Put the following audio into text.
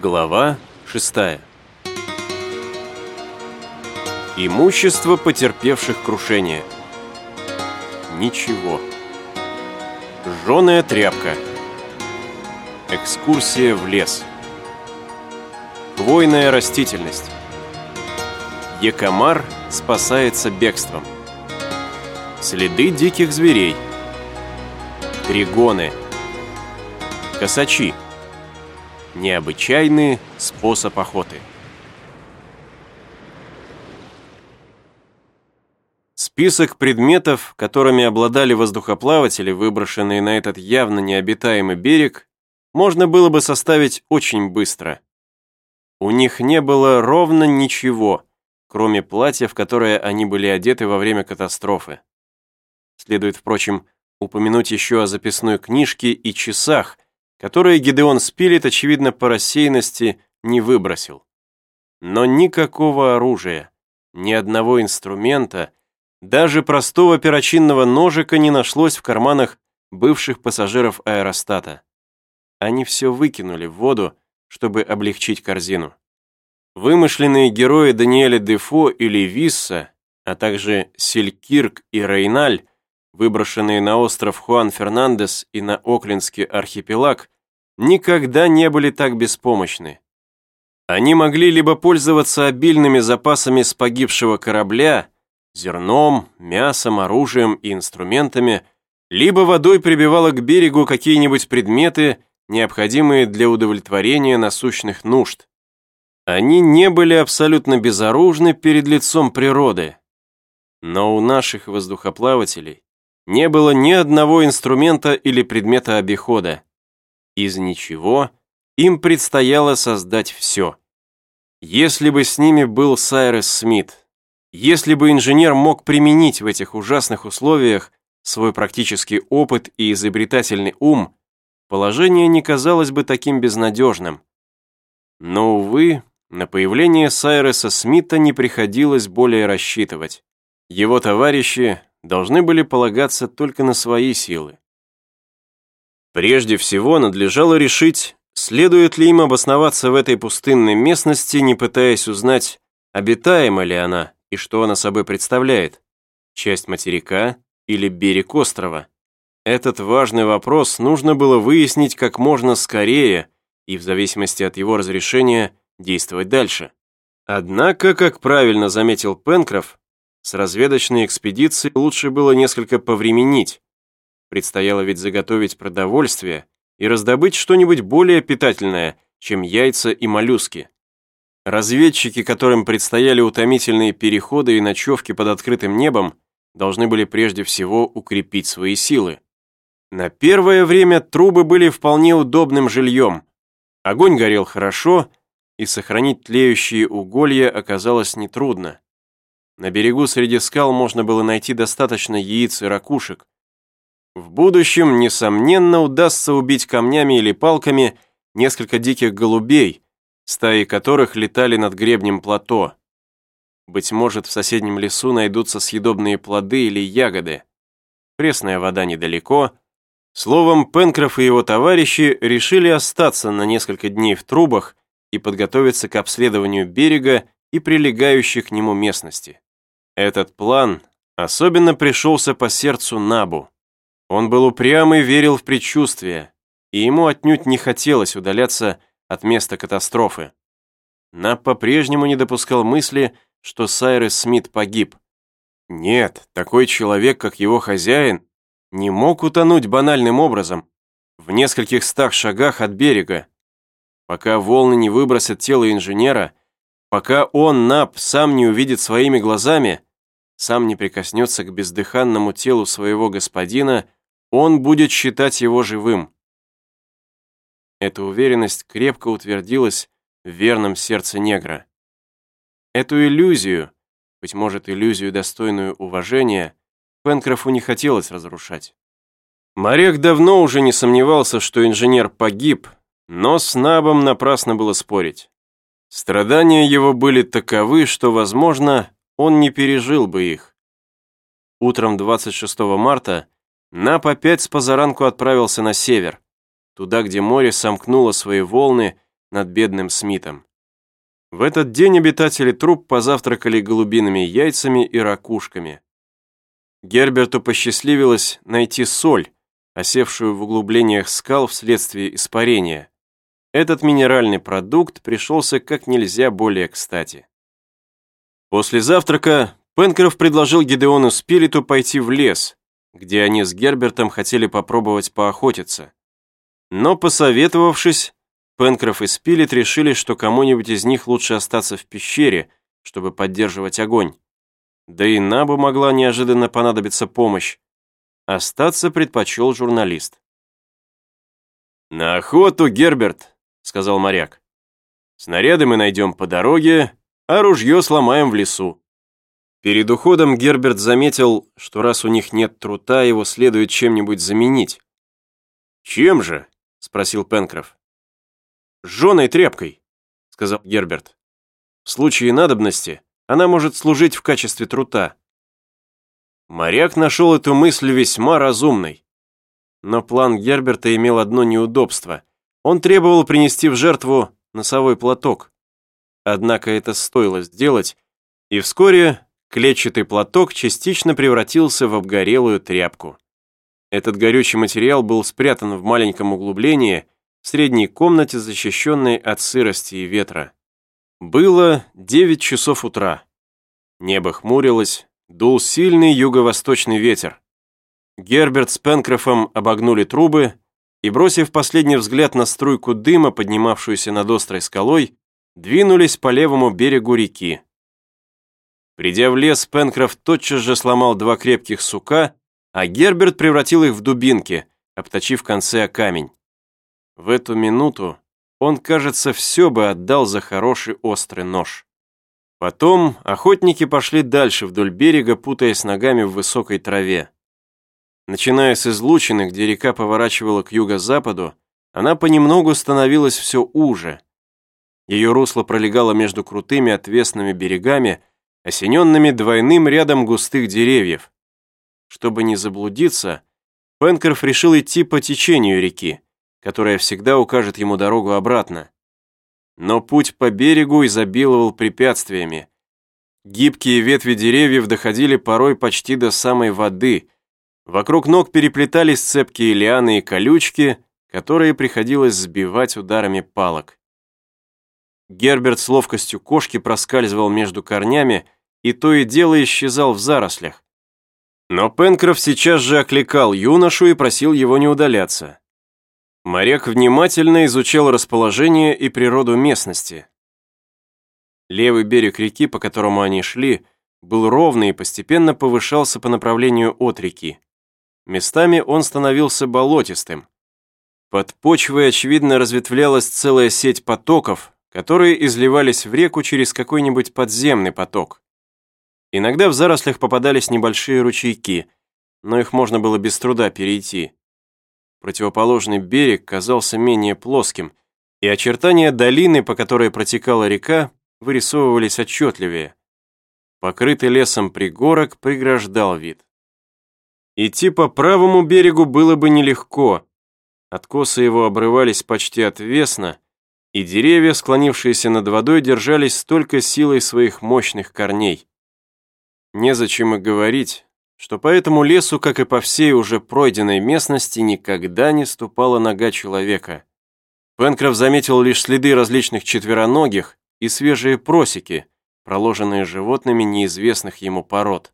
Глава 6 Имущество потерпевших крушение. Ничего. Жженая тряпка. Экскурсия в лес. Хвойная растительность. Якомар спасается бегством. Следы диких зверей. Тригоны. Косачи. Необычайный способ охоты. Список предметов, которыми обладали воздухоплаватели, выброшенные на этот явно необитаемый берег, можно было бы составить очень быстро. У них не было ровно ничего, кроме платья, в которое они были одеты во время катастрофы. Следует, впрочем, упомянуть еще о записной книжке и часах, которые Гидеон Спилет, очевидно, по рассеянности не выбросил. Но никакого оружия, ни одного инструмента, даже простого перочинного ножика не нашлось в карманах бывших пассажиров аэростата. Они все выкинули в воду, чтобы облегчить корзину. Вымышленные герои Даниэля Дефо или Висса, а также Селькирк и Рейналь, выброшенные на остров Хуан Фернандес и на Оклендский архипелаг, никогда не были так беспомощны. Они могли либо пользоваться обильными запасами с погибшего корабля, зерном, мясом, оружием и инструментами, либо водой прибивало к берегу какие-нибудь предметы, необходимые для удовлетворения насущных нужд. Они не были абсолютно безоружны перед лицом природы. Но у наших воздухоплавателей не было ни одного инструмента или предмета обихода. Из ничего им предстояло создать все. Если бы с ними был Сайрес Смит, если бы инженер мог применить в этих ужасных условиях свой практический опыт и изобретательный ум, положение не казалось бы таким безнадежным. Но, увы, на появление Сайреса Смита не приходилось более рассчитывать. Его товарищи должны были полагаться только на свои силы. Прежде всего, надлежало решить, следует ли им обосноваться в этой пустынной местности, не пытаясь узнать, обитаема ли она и что она собой представляет, часть материка или берег острова. Этот важный вопрос нужно было выяснить как можно скорее и, в зависимости от его разрешения, действовать дальше. Однако, как правильно заметил Пенкроф, с разведочной экспедицией лучше было несколько повременить. Предстояло ведь заготовить продовольствие и раздобыть что-нибудь более питательное, чем яйца и моллюски. Разведчики, которым предстояли утомительные переходы и ночевки под открытым небом, должны были прежде всего укрепить свои силы. На первое время трубы были вполне удобным жильем. Огонь горел хорошо, и сохранить тлеющие уголья оказалось нетрудно. На берегу среди скал можно было найти достаточно яиц и ракушек. В будущем, несомненно, удастся убить камнями или палками несколько диких голубей, стаи которых летали над гребнем плато. Быть может, в соседнем лесу найдутся съедобные плоды или ягоды. Пресная вода недалеко. Словом, Пенкроф и его товарищи решили остаться на несколько дней в трубах и подготовиться к обследованию берега и прилегающей к нему местности. Этот план особенно пришелся по сердцу Набу. Он был упрям и верил в предчувствие, и ему отнюдь не хотелось удаляться от места катастрофы. Наб по-прежнему не допускал мысли, что Сайрес Смит погиб. Нет, такой человек, как его хозяин, не мог утонуть банальным образом, в нескольких стах шагах от берега. Пока волны не выбросят тело инженера, пока он, Наб, сам не увидит своими глазами, сам не прикоснется к бездыханному телу своего господина, он будет считать его живым. Эта уверенность крепко утвердилась в верном сердце негра. Эту иллюзию, быть может, иллюзию, достойную уважения, Пенкрофу не хотелось разрушать. Моряк давно уже не сомневался, что инженер погиб, но с Набом напрасно было спорить. Страдания его были таковы, что, возможно, он не пережил бы их. Утром 26 марта Нап опять с позаранку отправился на север, туда, где море сомкнуло свои волны над бедным Смитом. В этот день обитатели труп позавтракали голубиными яйцами и ракушками. Герберту посчастливилось найти соль, осевшую в углублениях скал вследствие испарения. Этот минеральный продукт пришелся как нельзя более кстати. После завтрака Пенкроф предложил Гидеону Спилету пойти в лес, где они с Гербертом хотели попробовать поохотиться. Но, посоветовавшись, Пенкроф и Спилет решили, что кому-нибудь из них лучше остаться в пещере, чтобы поддерживать огонь. Да и Набу могла неожиданно понадобиться помощь. Остаться предпочел журналист. «На охоту, Герберт», — сказал моряк. «Снаряды мы найдем по дороге, а ружье сломаем в лесу». Перед уходом Герберт заметил, что раз у них нет трута, его следует чем-нибудь заменить. «Чем же?» — спросил Пенкроф. «Жженой тряпкой», — сказал Герберт. «В случае надобности она может служить в качестве трута». Моряк нашел эту мысль весьма разумной. Но план Герберта имел одно неудобство. Он требовал принести в жертву носовой платок. Однако это стоило сделать, и вскоре клетчатый платок частично превратился в обгорелую тряпку. Этот горючий материал был спрятан в маленьком углублении в средней комнате, защищенной от сырости и ветра. Было 9 часов утра. Небо хмурилось, дул сильный юго-восточный ветер. Герберт с Пенкрофом обогнули трубы и, бросив последний взгляд на струйку дыма, поднимавшуюся над острой скалой, двинулись по левому берегу реки. Придя в лес, Пенкроф тотчас же сломал два крепких сука а Герберт превратил их в дубинки, обточив концы о камень. В эту минуту он, кажется, все бы отдал за хороший острый нож. Потом охотники пошли дальше вдоль берега, путаясь ногами в высокой траве. Начиная с излучины, где река поворачивала к юго-западу, она понемногу становилась все уже. Ее русло пролегало между крутыми отвесными берегами, осененными двойным рядом густых деревьев, чтобы не заблудиться, Пенкроф решил идти по течению реки, которая всегда укажет ему дорогу обратно. Но путь по берегу изобиловал препятствиями. Гибкие ветви деревьев доходили порой почти до самой воды. Вокруг ног переплетались цепкие лианы и колючки, которые приходилось сбивать ударами палок. Герберт с ловкостью кошки проскальзывал между корнями и то и дело исчезал в зарослях, но Пенкроф сейчас же окликал юношу и просил его не удаляться. Моряк внимательно изучал расположение и природу местности. Левый берег реки, по которому они шли, был ровный и постепенно повышался по направлению от реки. Местами он становился болотистым. Под почвой, очевидно, разветвлялась целая сеть потоков, которые изливались в реку через какой-нибудь подземный поток. Иногда в зарослях попадались небольшие ручейки, но их можно было без труда перейти. Противоположный берег казался менее плоским, и очертания долины, по которой протекала река, вырисовывались отчетливее. Покрытый лесом пригорок преграждал вид. Идти по правому берегу было бы нелегко. Откосы его обрывались почти отвесно, и деревья, склонившиеся над водой, держались столько силой своих мощных корней. Незачем и говорить, что по этому лесу, как и по всей уже пройденной местности, никогда не ступала нога человека. Пенкроф заметил лишь следы различных четвероногих и свежие просеки, проложенные животными неизвестных ему пород.